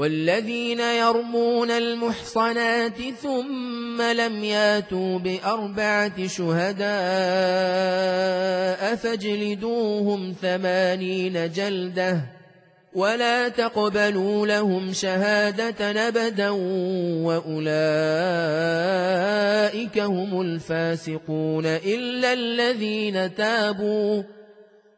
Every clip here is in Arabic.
والذين يرمون المحصنات ثم لم ياتوا بأربعة شهداء فاجلدوهم ثمانين جلدة ولا تقبلوا لهم شهادة نبدا وأولئك هم الفاسقون إلا الذين تابوا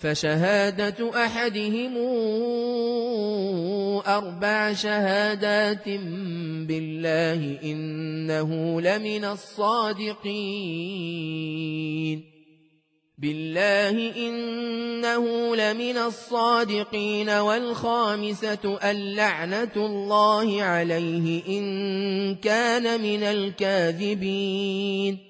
فشهادة أحدهم أربع شهادات بالله إنه لمن الصادقين. بالله إنه لمن الصادقين والخامسة اللعنة الله عليه إن كان من الكاذبين.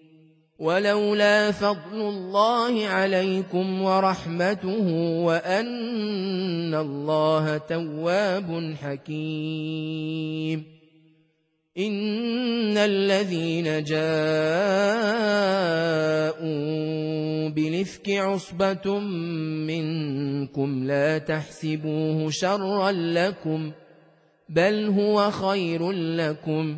ولولا فضل الله عليكم ورحمته وأن الله تواب حكيم. إن الذين جاءوا بلفك عصبة منكم لا تحسبوه شرا لكم بل هو خير لكم.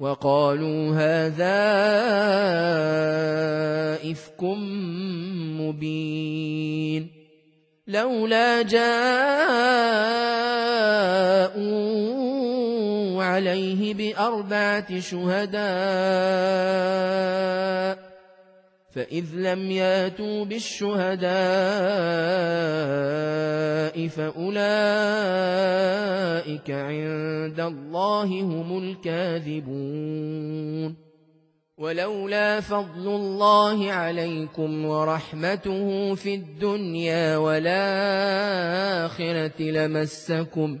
وقالوا هذا إفك مبين لولا جاءوا عليه بأربعة شهداء فإذ لم ياتوا بالشهداء فأولئك عند الله هم الكاذبون ولولا فضل الله عليكم ورحمته في الدنيا والآخرة لمسكم ۖ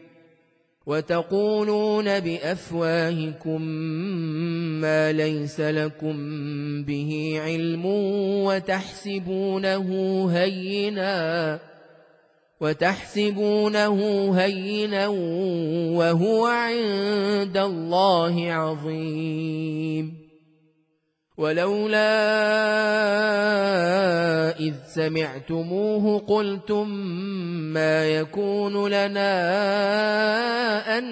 وتقولون بأفواهكم ما ليس لكم به علم وتحسبونه هينا وتحسبونه هينا وهو عند الله عظيم. ولولا إذ سمعتموه قلتم ما يكون لنا أن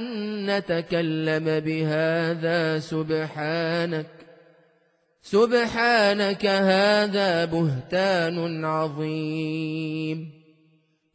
نتكلم بهذا سبحانك سبحانك هذا بهتان عظيم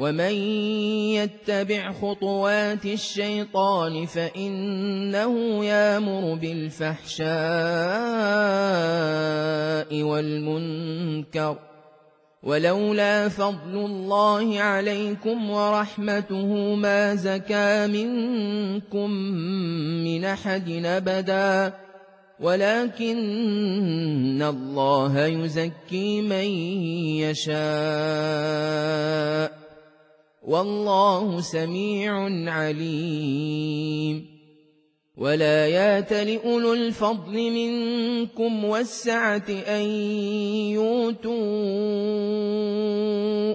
ومن يتبع خطوات الشيطان فإنه يامر بالفحشاء والمنكر ولولا فضل الله عليكم ورحمته ما زكى منكم من أحد أبدا ولكن الله يزكي من يشاء والله سميع عليم. ولا يات لأولو الفضل منكم والسعة أن يوتوا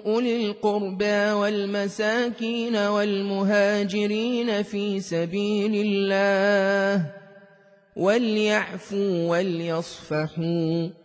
أولي القربى والمساكين والمهاجرين في سبيل الله. وليعفوا وليصفحوا.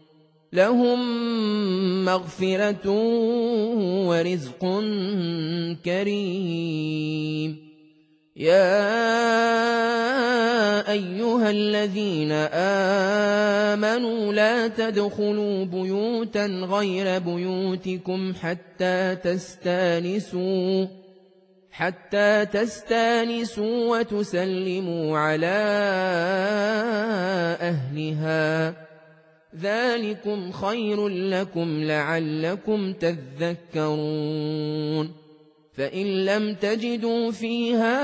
لهم مغفرة ورزق كريم. يا أيها الذين آمنوا لا تدخلوا بيوتا غير بيوتكم حتى تستانسوا حتى تستانسوا وتسلموا على أهلها. ذلكم خير لكم لعلكم تذكرون فإن لم تجدوا فيها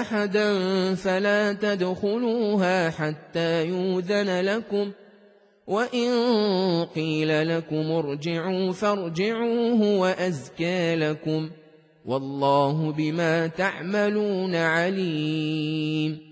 أحدا فلا تدخلوها حتى يوذن لكم وإن قيل لكم ارجعوا فارجعوه وأزكى لكم والله بما تعملون عليم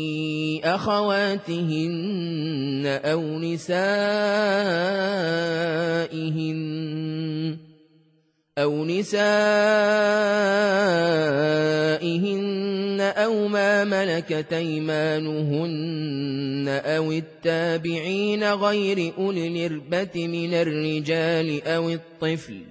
أخواتهن أو نسائهن أو نسائهن أو ما ملكت أيمانهن أو التابعين غير أولي الإربة من الرجال أو الطفل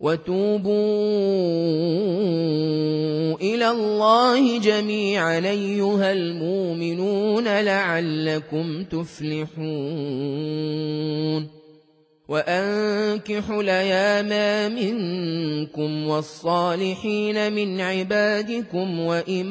وتوبوا إلى الله جميعا أيها المؤمنون لعلكم تفلحون. وأنكحوا الأيام منكم والصالحين من عبادكم وإمائكم.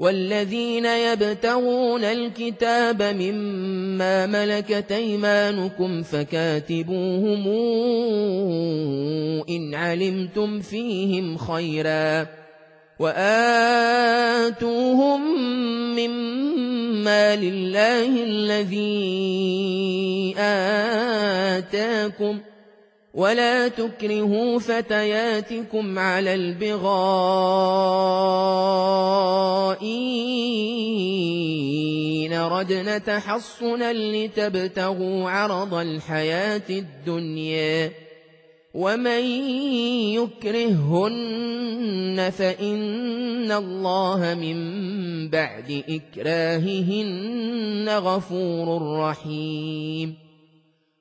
والذين يبتغون الكتاب مما ملكت أيمانكم فكاتبوهم إن علمتم فيهم خيرا وآتوهم مما لله الذي آتاكم ولا تكرهوا فتياتكم على البغاء إن ردن تحصنا لتبتغوا عرض الحياة الدنيا ومن يكرهن فإن الله من بعد إكراههن غفور رحيم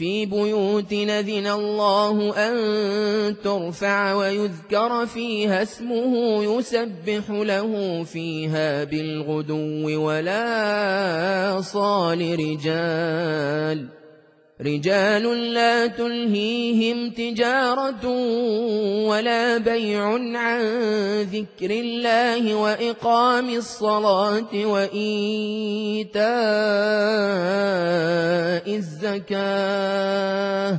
في بيوت نذن الله أن ترفع ويذكر فيها اسمه يسبح له فيها بالغدو ولا صال رجال رجال لا تلهيهم تجارة ولا بيع عن ذكر الله وإقام الصلاة وإيتاء الزكاة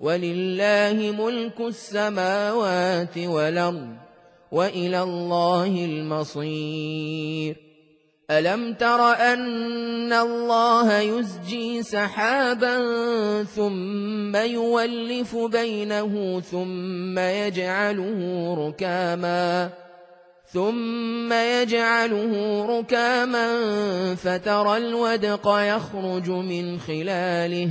ولله ملك السماوات والأرض وإلى الله المصير. ألم تر أن الله يزجي سحابا ثم يولف بينه ثم يجعله ركاما ثم يجعله ركاما فترى الودق يخرج من خلاله.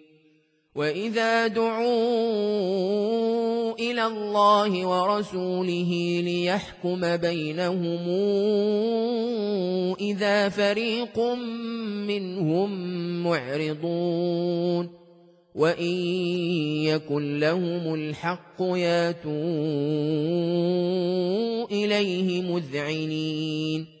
وإذا دعوا إلى الله ورسوله ليحكم بينهم إذا فريق منهم معرضون وإن يكن لهم الحق ياتوا إليه مذعنين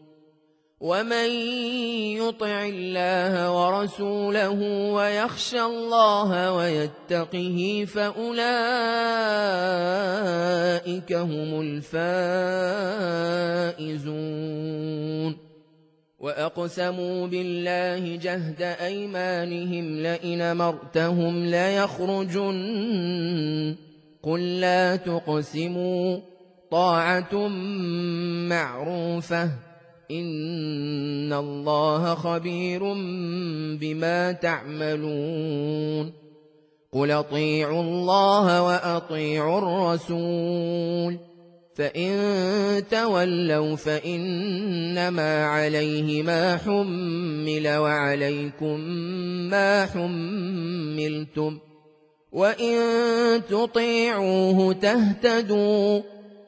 ومن يطع الله ورسوله ويخشى الله ويتقه فأولئك هم الفائزون وأقسموا بالله جهد أيمانهم لئن مرتهم ليخرجن قل لا تقسموا طاعة معروفة إن الله خبير بما تعملون قل اطيعوا الله وأطيعوا الرسول فإن تولوا فإنما عليه ما حمل وعليكم ما حملتم وإن تطيعوه تهتدوا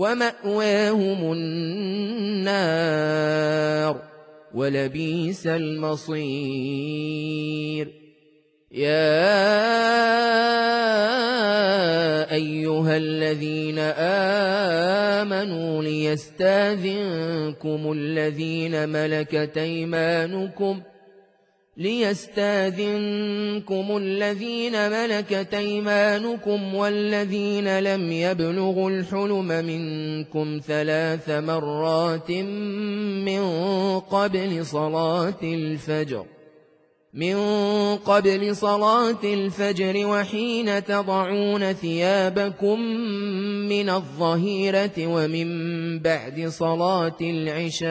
ومأواهم النار ولبيس المصير. يا أيها الذين آمنوا ليستاذنكم الذين ملكت أيمانكم ۖ ليستاذنكم الذين ملكت أيمانكم والذين لم يبلغوا الحلم منكم ثلاث مرات من قبل صلاة الفجر من قبل صلاة الفجر وحين تضعون ثيابكم من الظهيرة ومن بعد صلاة العشاء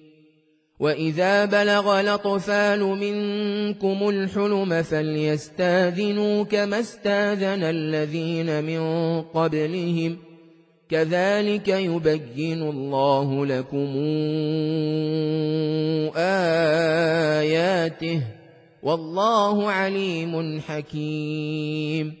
وإذا بلغ الأطفال منكم الحلم فليستاذنوا كما استاذن الذين من قبلهم كذلك يبين الله لكم آياته والله عليم حكيم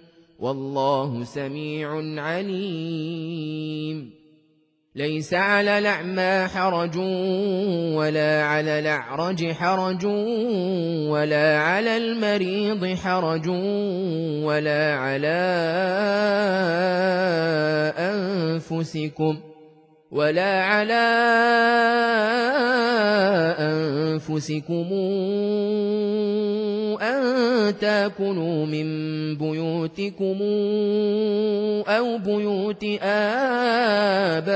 والله سميع عليم. ليس على الأعمى حرج ولا على الأعرج حرج ولا على المريض حرج ولا على أنفسكم ولا على أنفسكم. أن تاكلوا من بيوتكم أو بيوت آبائكم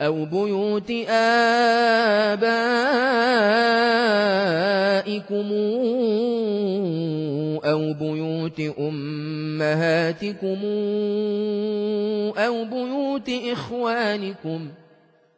أو بيوت آبائكم أو بيوت أمهاتكم أو بيوت إخوانكم ۖ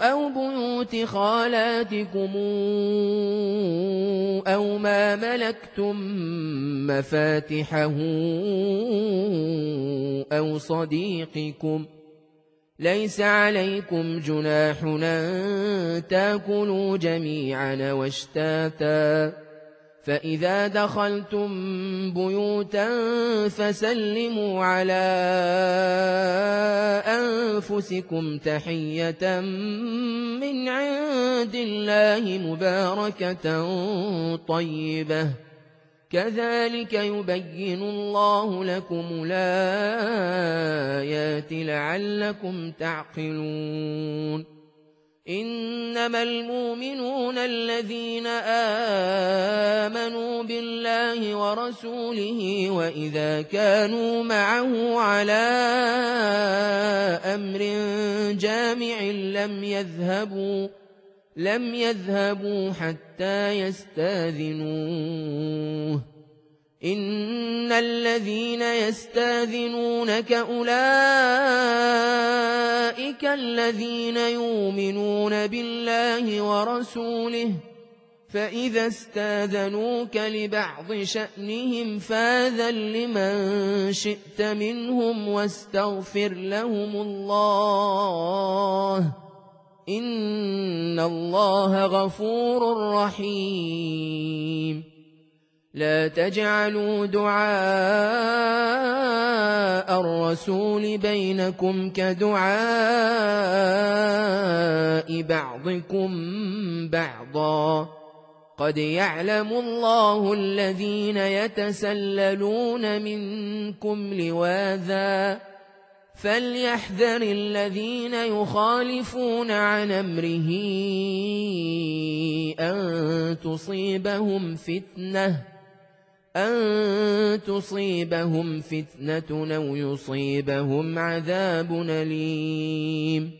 أو بيوت خالاتكم أو ما ملكتم مفاتحه أو صديقكم ليس عليكم جناح أن تاكلوا جميعا واشتاتا فإذا دخلتم بيوتا فسلموا على أنفسكم تحية من عند الله مباركة طيبة. كذلك يبين الله لكم الآيات لعلكم تعقلون. إنما المؤمنون الذين آمنوا ورسوله وإذا كانوا معه على أمر جامع لم يذهبوا لم يذهبوا حتى يستاذنوه. إن الذين يستاذنونك أولئك الذين يؤمنون بالله ورسوله فإذا استاذنوك لبعض شأنهم فاذا لمن شئت منهم واستغفر لهم الله إن الله غفور رحيم. لا تجعلوا دعاء الرسول بينكم كدعاء بعضكم بعضا. قد يعلم الله الذين يتسللون منكم لواذا فليحذر الذين يخالفون عن أمره أن تصيبهم فتنة أن تصيبهم فتنة أو يصيبهم عذاب أليم